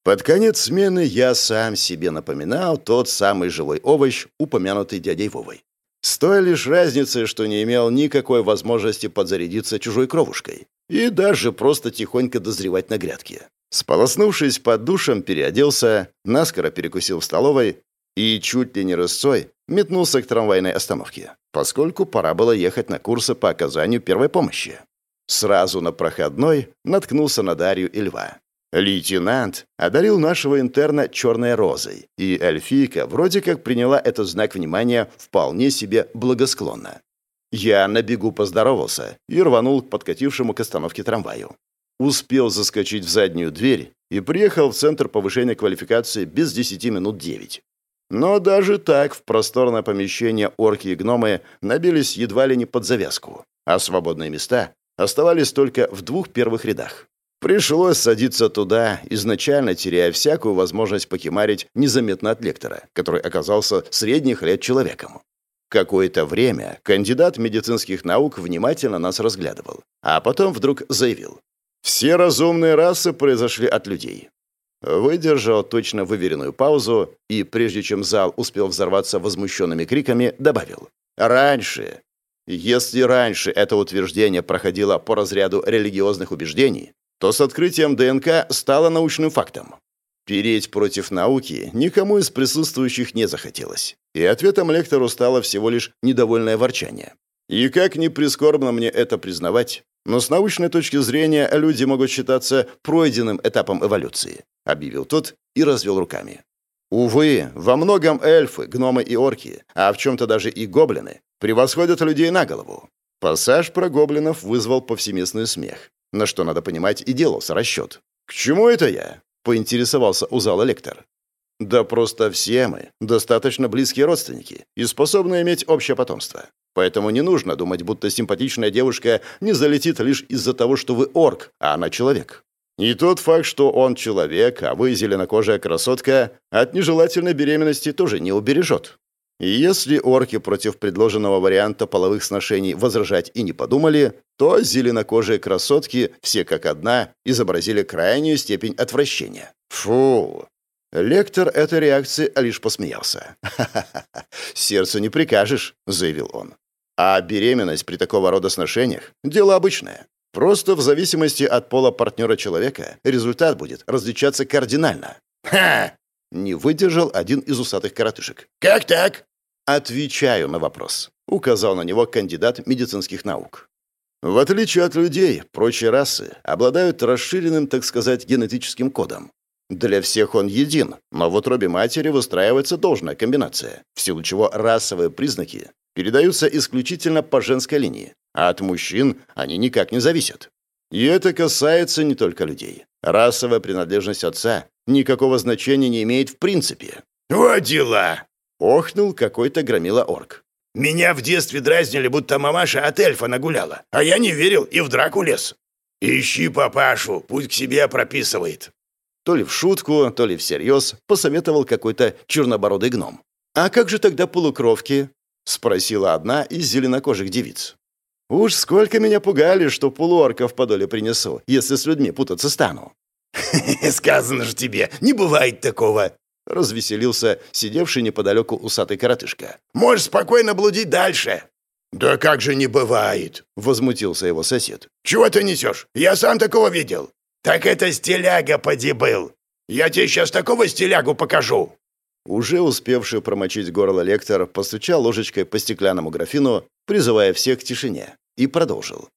Под конец смены я сам себе напоминал тот самый живой овощ, упомянутый дядей Вовой. С той лишь разницей, что не имел никакой возможности подзарядиться чужой кровушкой и даже просто тихонько дозревать на грядке. Сполоснувшись под душем, переоделся, наскоро перекусил в столовой и чуть ли не рысцой метнулся к трамвайной остановке, поскольку пора было ехать на курсы по оказанию первой помощи. Сразу на проходной наткнулся на Дарью и Льва. Лейтенант одарил нашего интерна черной розой, и эльфийка вроде как приняла этот знак внимания вполне себе благосклонно. Я на бегу поздоровался и рванул к подкатившему к остановке трамваю. Успел заскочить в заднюю дверь и приехал в центр повышения квалификации без 10 минут 9. Но даже так в просторное помещение орки и гномы набились едва ли не под завязку, а свободные места оставались только в двух первых рядах. Пришлось садиться туда, изначально теряя всякую возможность покемарить незаметно от лектора, который оказался средних лет человеком. Какое-то время кандидат медицинских наук внимательно нас разглядывал, а потом вдруг заявил. «Все разумные расы произошли от людей». Выдержал точно выверенную паузу и, прежде чем зал успел взорваться возмущенными криками, добавил. «Раньше, если раньше это утверждение проходило по разряду религиозных убеждений, то с открытием ДНК стало научным фактом. Переть против науки никому из присутствующих не захотелось, и ответом лектору стало всего лишь недовольное ворчание. И как ни прискорбно мне это признавать, но с научной точки зрения люди могут считаться пройденным этапом эволюции, объявил тот и развел руками. Увы, во многом эльфы, гномы и орки, а в чем-то даже и гоблины, превосходят людей на голову. Пассаж про гоблинов вызвал повсеместный смех, на что, надо понимать, и делался расчет. «К чему это я?» — поинтересовался у зала лектор. «Да просто все мы достаточно близкие родственники и способны иметь общее потомство. Поэтому не нужно думать, будто симпатичная девушка не залетит лишь из-за того, что вы орк, а она человек. И тот факт, что он человек, а вы зеленокожая красотка, от нежелательной беременности тоже не убережет. И если орки против предложенного варианта половых сношений возражать и не подумали, то зеленокожие красотки, все как одна, изобразили крайнюю степень отвращения. Фу! Лектор этой реакции лишь посмеялся. «Ха-ха-ха! Сердцу не прикажешь», — заявил он. «А беременность при такого рода сношениях — дело обычное. Просто в зависимости от пола партнера человека результат будет различаться кардинально». «Ха!» — не выдержал один из усатых коротышек. «Как так?» «Отвечаю на вопрос», — указал на него кандидат медицинских наук. В отличие от людей, прочие расы обладают расширенным, так сказать, генетическим кодом. Для всех он един, но в утробе матери выстраивается должная комбинация, в силу чего расовые признаки передаются исключительно по женской линии, а от мужчин они никак не зависят. И это касается не только людей. Расовая принадлежность отца никакого значения не имеет в принципе. «Во дела!» — охнул какой-то громила орк. «Меня в детстве дразнили, будто мамаша от эльфа нагуляла, а я не верил и в драку лез. Ищи папашу, пусть к себе прописывает». То ли в шутку, то ли всерьез посоветовал какой-то чернобородый гном. «А как же тогда полукровки?» — спросила одна из зеленокожих девиц. «Уж сколько меня пугали, что полуорков по доле принесу, если с людьми путаться стану». «Сказано же тебе, не бывает такого!» — развеселился сидевший неподалеку усатый коротышка. «Можешь спокойно блудить дальше!» «Да как же не бывает!» — возмутился его сосед. «Чего ты несешь? Я сам такого видел!» «Так это стиляга поди был! Я тебе сейчас такого стилягу покажу!» Уже успевший промочить горло лектор постучал ложечкой по стеклянному графину, призывая всех к тишине, и продолжил.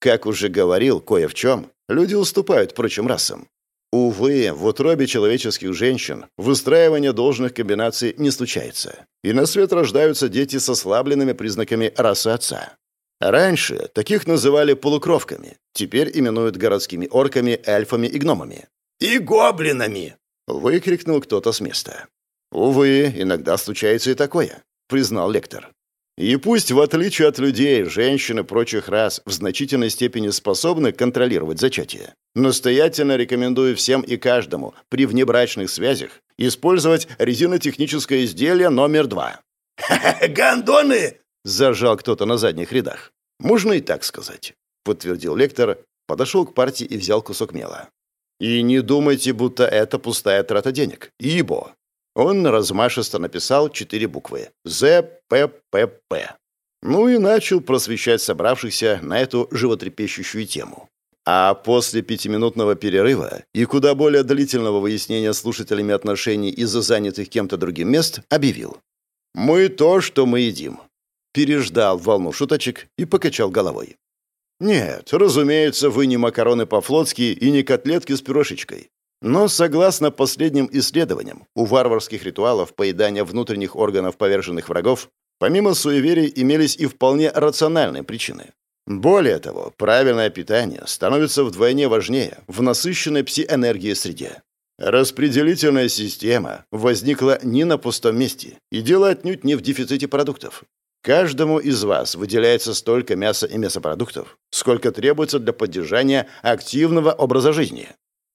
Как уже говорил, кое в чем, люди уступают прочим расам. Увы, в утробе человеческих женщин выстраивание должных комбинаций не случается, и на свет рождаются дети с ослабленными признаками расы отца. Раньше таких называли полукровками, теперь именуют городскими орками, эльфами и гномами. «И гоблинами!» — выкрикнул кто-то с места. «Увы, иногда случается и такое», — признал лектор. «И пусть, в отличие от людей, женщины прочих рас в значительной степени способны контролировать зачатие, настоятельно рекомендую всем и каждому при внебрачных связях использовать резинотехническое изделие номер два». «Гондоны!» Зажал кто-то на задних рядах. «Можно и так сказать», — подтвердил лектор, подошел к партии и взял кусок мела. «И не думайте, будто это пустая трата денег. Ибо...» Он размашисто написал четыре буквы. «ЗППП». Ну и начал просвещать собравшихся на эту животрепещущую тему. А после пятиминутного перерыва и куда более длительного выяснения слушателями отношений из-за занятых кем-то другим мест объявил. «Мы то, что мы едим переждал волну шуточек и покачал головой. «Нет, разумеется, вы не макароны по-флотски и не котлетки с пюрешечкой. Но, согласно последним исследованиям, у варварских ритуалов поедания внутренних органов поверженных врагов, помимо суеверий, имелись и вполне рациональные причины. Более того, правильное питание становится вдвойне важнее в насыщенной пси-энергии среде. Распределительная система возникла не на пустом месте, и дело отнюдь не в дефиците продуктов. Каждому из вас выделяется столько мяса и мясопродуктов, сколько требуется для поддержания активного образа жизни.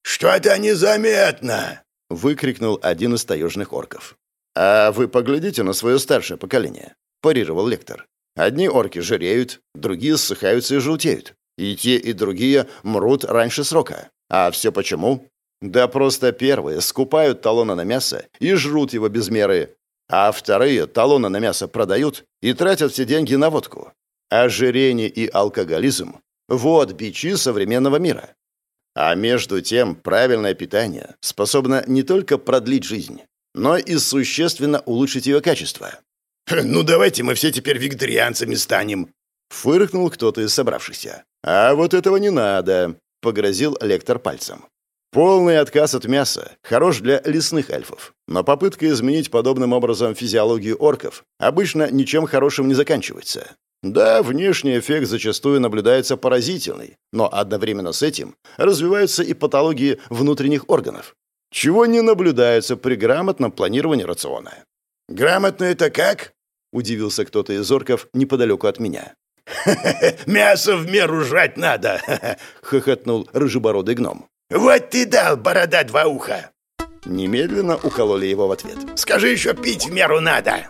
«Что-то незаметно!» — выкрикнул один из таежных орков. «А вы поглядите на свое старшее поколение», — парировал лектор. «Одни орки жиреют, другие ссыхаются и желтеют. И те, и другие мрут раньше срока. А все почему? Да просто первые скупают талоны на мясо и жрут его без меры, а вторые талоны на мясо продают и тратят все деньги на водку. Ожирение и алкоголизм – вот бичи современного мира. А между тем правильное питание способно не только продлить жизнь, но и существенно улучшить ее качество. «Ну давайте мы все теперь вегетарианцами станем», — фыркнул кто-то из собравшихся. «А вот этого не надо», — погрозил лектор пальцем. Полный отказ от мяса хорош для лесных эльфов, но попытка изменить подобным образом физиологию орков обычно ничем хорошим не заканчивается. Да, внешний эффект зачастую наблюдается поразительный, но одновременно с этим развиваются и патологии внутренних органов, чего не наблюдается при грамотном планировании рациона. «Грамотно это как?» — удивился кто-то из орков неподалеку от меня. «Мясо в меру жрать надо!» — хохотнул рыжебородый гном. «Вот ты дал, борода два уха!» Немедленно укололи его в ответ. «Скажи еще, пить в меру надо!»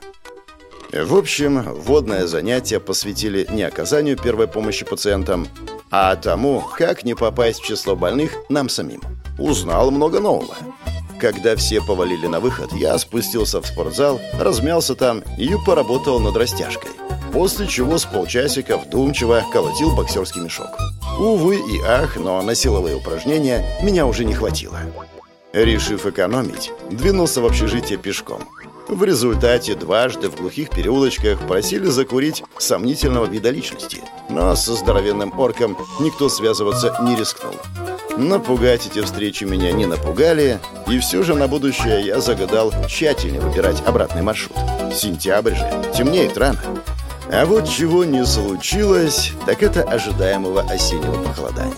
В общем, вводное занятие посвятили не оказанию первой помощи пациентам, а тому, как не попасть в число больных нам самим. Узнал много нового. Когда все повалили на выход, я спустился в спортзал, размялся там и поработал над растяжкой. После чего с полчасика вдумчиво колотил боксерский мешок. Увы и ах, но на силовые упражнения меня уже не хватило. Решив экономить, двинулся в общежитие пешком. В результате дважды в глухих переулочках просили закурить сомнительного вида личности. Но со здоровенным орком никто связываться не рискнул. Напугать эти встречи меня не напугали, и все же на будущее я загадал тщательнее выбирать обратный маршрут. Сентябрь же, темнеет рано. А вот чего не случилось, так это ожидаемого осеннего похолодания.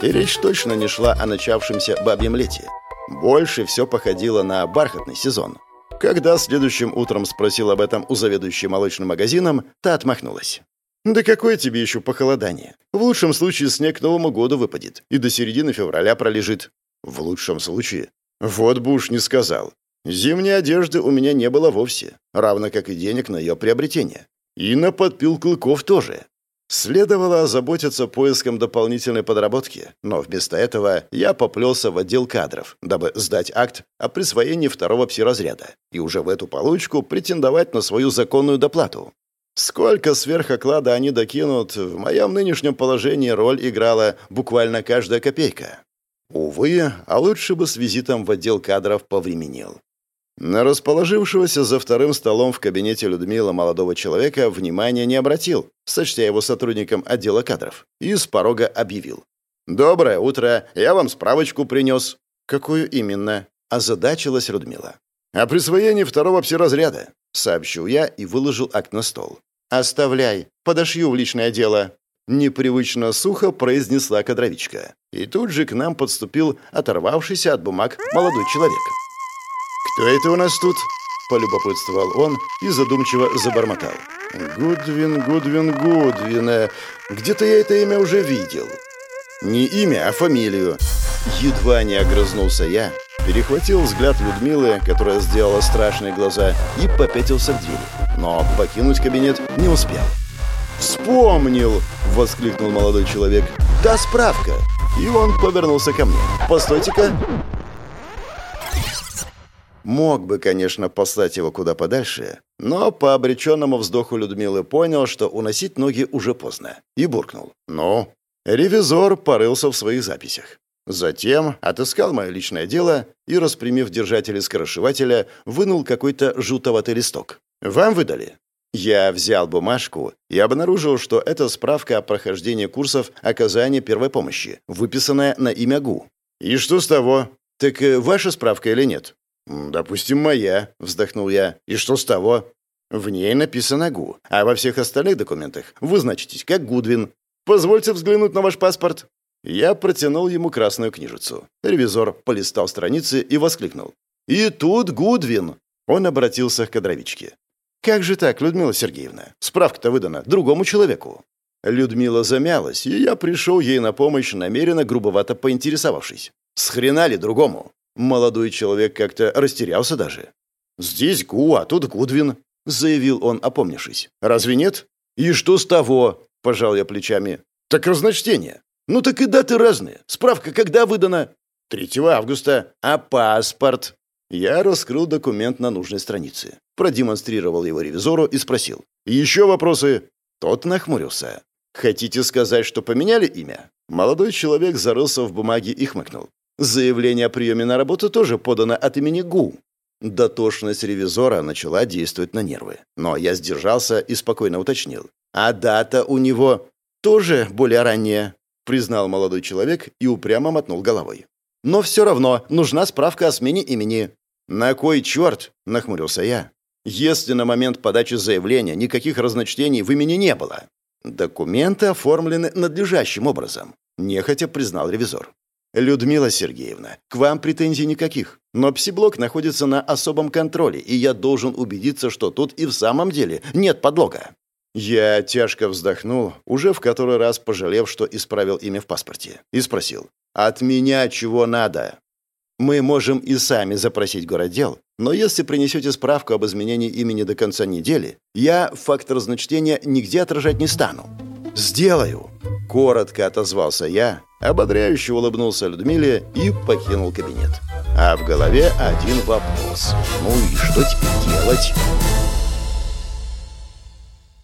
И речь точно не шла о начавшемся бабьем лете. Больше все походило на бархатный сезон. Когда следующим утром спросил об этом у заведующей молочным магазином, та отмахнулась. «Да какое тебе еще похолодание? В лучшем случае снег к Новому году выпадет и до середины февраля пролежит». «В лучшем случае?» «Вот бы не сказал. Зимней одежды у меня не было вовсе, равно как и денег на ее приобретение. И на подпил клыков тоже. Следовало озаботиться поиском дополнительной подработки, но вместо этого я поплелся в отдел кадров, дабы сдать акт о присвоении второго пси-разряда и уже в эту получку претендовать на свою законную доплату. Сколько сверхоклада они докинут, в моем нынешнем положении роль играла буквально каждая копейка. Увы, а лучше бы с визитом в отдел кадров повременил. На расположившегося за вторым столом в кабинете Людмила молодого человека внимания не обратил, сочтя его сотрудником отдела кадров, и с порога объявил. «Доброе утро, я вам справочку принес». «Какую именно?» – озадачилась Людмила. «О присвоении второго псиразряда», – сообщил я и выложил акт на стол. «Оставляй, подошью в личное дело», – непривычно сухо произнесла кадровичка. И тут же к нам подступил оторвавшийся от бумаг молодой человек. «Кто это у нас тут?» – полюбопытствовал он и задумчиво забормотал. «Гудвин, Гудвин, Гудвин. Где-то я это имя уже видел». «Не имя, а фамилию». Едва не огрызнулся я, перехватил взгляд Людмилы, которая сделала страшные глаза, и попятился к двери. Но покинуть кабинет не успел. «Вспомнил!» — воскликнул молодой человек. «Да, справка!» И он повернулся ко мне. «Постойте-ка!» Мог бы, конечно, послать его куда подальше, но по обреченному вздоху Людмилы понял, что уносить ноги уже поздно, и буркнул. «Ну?» Ревизор порылся в своих записях. Затем отыскал мое личное дело и, распрямив держатель скоросшивателя, вынул какой-то жутоватый листок. «Вам выдали?» Я взял бумажку и обнаружил, что это справка о прохождении курсов оказания первой помощи, выписанная на имя ГУ. «И что с того? Так э, ваша справка или нет?» «Допустим, моя», — вздохнул я. «И что с того?» «В ней написано ГУ, а во всех остальных документах вы значитесь как Гудвин. Позвольте взглянуть на ваш паспорт». Я протянул ему красную книжицу. Ревизор полистал страницы и воскликнул. «И тут Гудвин!» Он обратился к кадровичке. «Как же так, Людмила Сергеевна? Справка-то выдана другому человеку». Людмила замялась, и я пришел ей на помощь, намеренно грубовато поинтересовавшись. «С хрена ли другому?» Молодой человек как-то растерялся даже. «Здесь Гу, а тут Гудвин», — заявил он, опомнившись. «Разве нет?» «И что с того?» — пожал я плечами. «Так разночтение. Ну так и даты разные. Справка когда выдана?» «3 августа. А паспорт?» Я раскрыл документ на нужной странице, продемонстрировал его ревизору и спросил. «Еще вопросы?» Тот нахмурился. «Хотите сказать, что поменяли имя?» Молодой человек зарылся в бумаге и хмыкнул. Заявление о приеме на работу тоже подано от имени ГУ. Дотошность ревизора начала действовать на нервы. Но я сдержался и спокойно уточнил. А дата у него тоже более ранняя, признал молодой человек и упрямо мотнул головой. Но все равно нужна справка о смене имени. На кой черт? нахмурился я. Если на момент подачи заявления никаких разночтений в имени не было. Документы оформлены надлежащим образом, нехотя признал ревизор. «Людмила Сергеевна, к вам претензий никаких, но псиблок находится на особом контроле, и я должен убедиться, что тут и в самом деле нет подлога». Я тяжко вздохнул, уже в который раз пожалев, что исправил имя в паспорте, и спросил, «От меня чего надо?» «Мы можем и сами запросить городдел, но если принесете справку об изменении имени до конца недели, я фактор значения нигде отражать не стану». «Сделаю!» — коротко отозвался я, ободряюще улыбнулся Людмиле и покинул кабинет. А в голове один вопрос. «Ну и что теперь делать?»